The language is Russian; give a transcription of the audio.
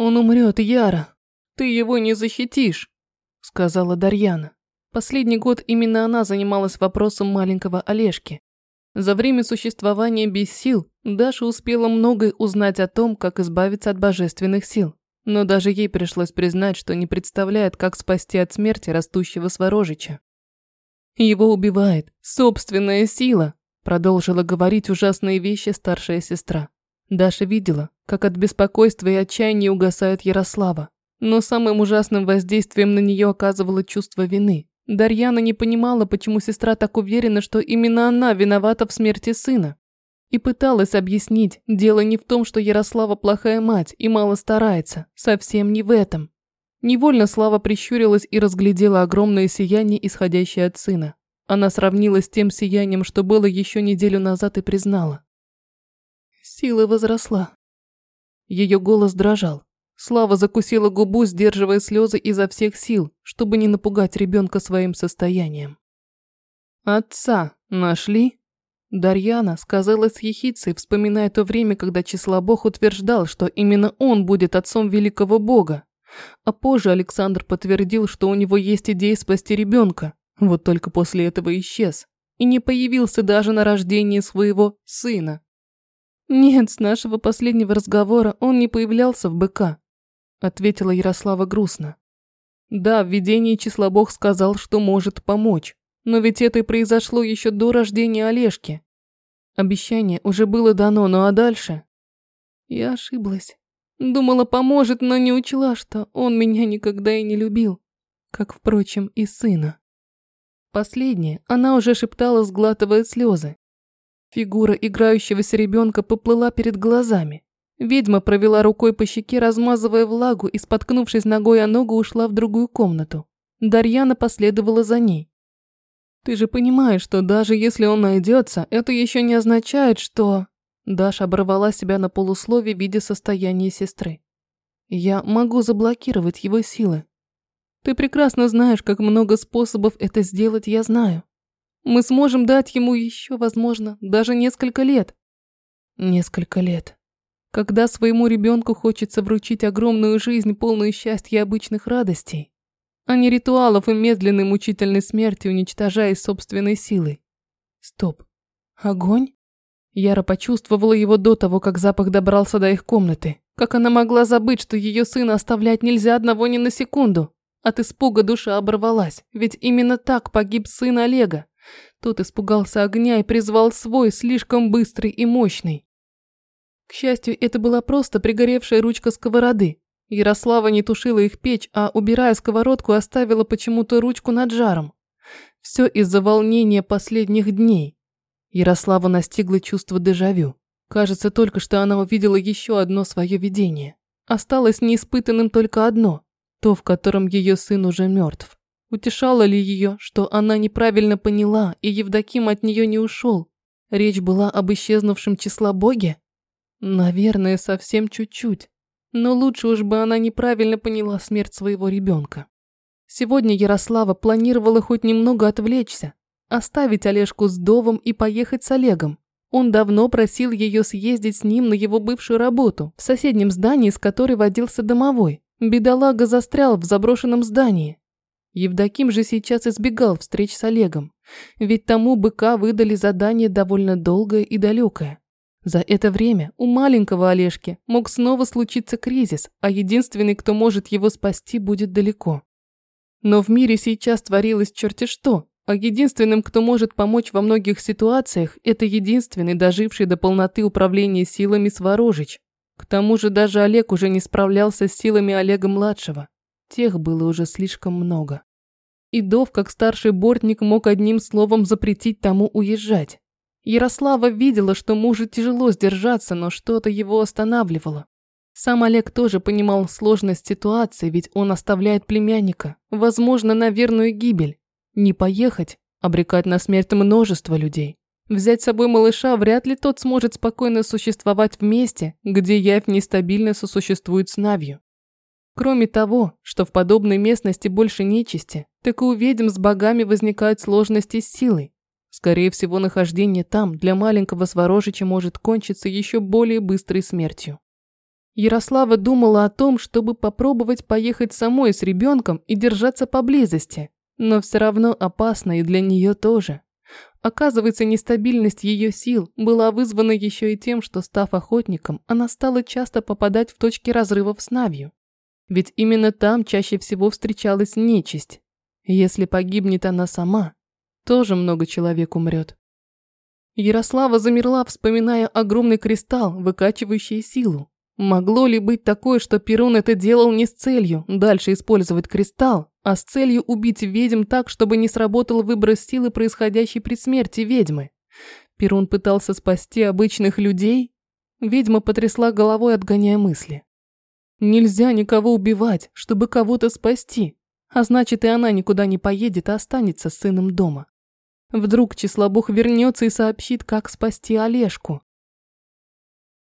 «Он умрет, Яра. Ты его не защитишь», – сказала Дарьяна. Последний год именно она занималась вопросом маленького Олежки. За время существования без сил Даша успела многое узнать о том, как избавиться от божественных сил. Но даже ей пришлось признать, что не представляет, как спасти от смерти растущего Сворожича. «Его убивает собственная сила», – продолжила говорить ужасные вещи старшая сестра. Даша видела, как от беспокойства и отчаяния угасает Ярослава. Но самым ужасным воздействием на нее оказывало чувство вины. Дарьяна не понимала, почему сестра так уверена, что именно она виновата в смерти сына. И пыталась объяснить, дело не в том, что Ярослава плохая мать и мало старается, совсем не в этом. Невольно Слава прищурилась и разглядела огромное сияние, исходящее от сына. Она сравнила с тем сиянием, что было еще неделю назад и признала. Сила возросла. Ее голос дрожал. Слава закусила губу, сдерживая слезы изо всех сил, чтобы не напугать ребенка своим состоянием. «Отца нашли?» Дарьяна сказала с ехицей, вспоминая то время, когда Числобог утверждал, что именно он будет отцом великого бога. А позже Александр подтвердил, что у него есть идея спасти ребенка, вот только после этого исчез и не появился даже на рождении своего сына. Нет, с нашего последнего разговора он не появлялся в БК ответила Ярослава грустно. Да, в видении числа Бог сказал, что может помочь. Но ведь это и произошло еще до рождения Олежки. Обещание уже было дано, ну а дальше? Я ошиблась. Думала, поможет, но не учла, что он меня никогда и не любил. Как, впрочем, и сына. Последнее она уже шептала, сглатывая слезы. Фигура играющегося ребенка поплыла перед глазами. Ведьма провела рукой по щеке, размазывая влагу, и, споткнувшись ногой о ногу, ушла в другую комнату. Дарьяна последовала за ней. «Ты же понимаешь, что даже если он найдется, это еще не означает, что...» Даша оборвала себя на полуслове, видя состояние сестры. «Я могу заблокировать его силы. Ты прекрасно знаешь, как много способов это сделать, я знаю. Мы сможем дать ему еще, возможно, даже несколько лет». «Несколько лет», когда своему ребенку хочется вручить огромную жизнь, полную счастья и обычных радостей, а не ритуалов и медленной мучительной смерти, уничтожая собственной силой. Стоп. Огонь? Яра почувствовала его до того, как запах добрался до их комнаты. Как она могла забыть, что ее сына оставлять нельзя одного ни на секунду? От испуга душа оборвалась, ведь именно так погиб сын Олега. Тот испугался огня и призвал свой, слишком быстрый и мощный. К счастью, это была просто пригоревшая ручка сковороды. Ярослава не тушила их печь, а, убирая сковородку, оставила почему-то ручку над жаром. Все из-за волнения последних дней. Ярослава настигла чувство дежавю. Кажется, только что она увидела еще одно свое видение. Осталось неиспытанным только одно, то, в котором ее сын уже мертв. Утешало ли ее, что она неправильно поняла, и Евдоким от нее не ушел? Речь была об исчезнувшем числа боге? Наверное, совсем чуть-чуть. Но лучше уж бы она неправильно поняла смерть своего ребенка. Сегодня Ярослава планировала хоть немного отвлечься, оставить Олежку с Довом и поехать с Олегом. Он давно просил ее съездить с ним на его бывшую работу, в соседнем здании, с которой водился домовой. Бедолага застрял в заброшенном здании. Евдоким же сейчас избегал встреч с Олегом, ведь тому быка выдали задание довольно долгое и далекое. За это время у маленького Олежки мог снова случиться кризис, а единственный, кто может его спасти, будет далеко. Но в мире сейчас творилось черти что, а единственным, кто может помочь во многих ситуациях, это единственный, доживший до полноты управления силами Сворожич. К тому же даже Олег уже не справлялся с силами Олега-младшего. Тех было уже слишком много. И Дов, как старший бортник, мог одним словом запретить тому уезжать. Ярослава видела, что мужу тяжело сдержаться, но что-то его останавливало. Сам Олег тоже понимал сложность ситуации, ведь он оставляет племянника, возможно, на верную гибель. Не поехать, обрекать на смерть множество людей. Взять с собой малыша вряд ли тот сможет спокойно существовать в месте, где явь нестабильно сосуществует с Навью. Кроме того, что в подобной местности больше нечисти, так и у ведьм с богами возникают сложности с силой. Скорее всего, нахождение там для маленького Сворожича может кончиться еще более быстрой смертью. Ярослава думала о том, чтобы попробовать поехать самой с ребенком и держаться поблизости, но все равно опасно и для нее тоже. Оказывается, нестабильность ее сил была вызвана еще и тем, что, став охотником, она стала часто попадать в точки разрывов с Навью. Ведь именно там чаще всего встречалась нечисть. Если погибнет она сама, тоже много человек умрет. Ярослава замерла, вспоминая огромный кристалл, выкачивающий силу. Могло ли быть такое, что Перун это делал не с целью дальше использовать кристалл, а с целью убить ведьм так, чтобы не сработал выброс силы, происходящей при смерти ведьмы? Перун пытался спасти обычных людей? Ведьма потрясла головой, отгоняя мысли. Нельзя никого убивать, чтобы кого-то спасти. А значит, и она никуда не поедет, а останется с сыном дома. Вдруг числобог вернется и сообщит, как спасти Олежку.